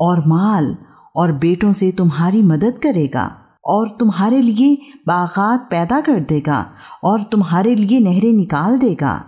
और माल और बेटों से तुम्हारी मदद करेगा और तुम्हारे लिए बागात पैदा कर देगा और तुम्हारे लिए नहरें निकाल देगा।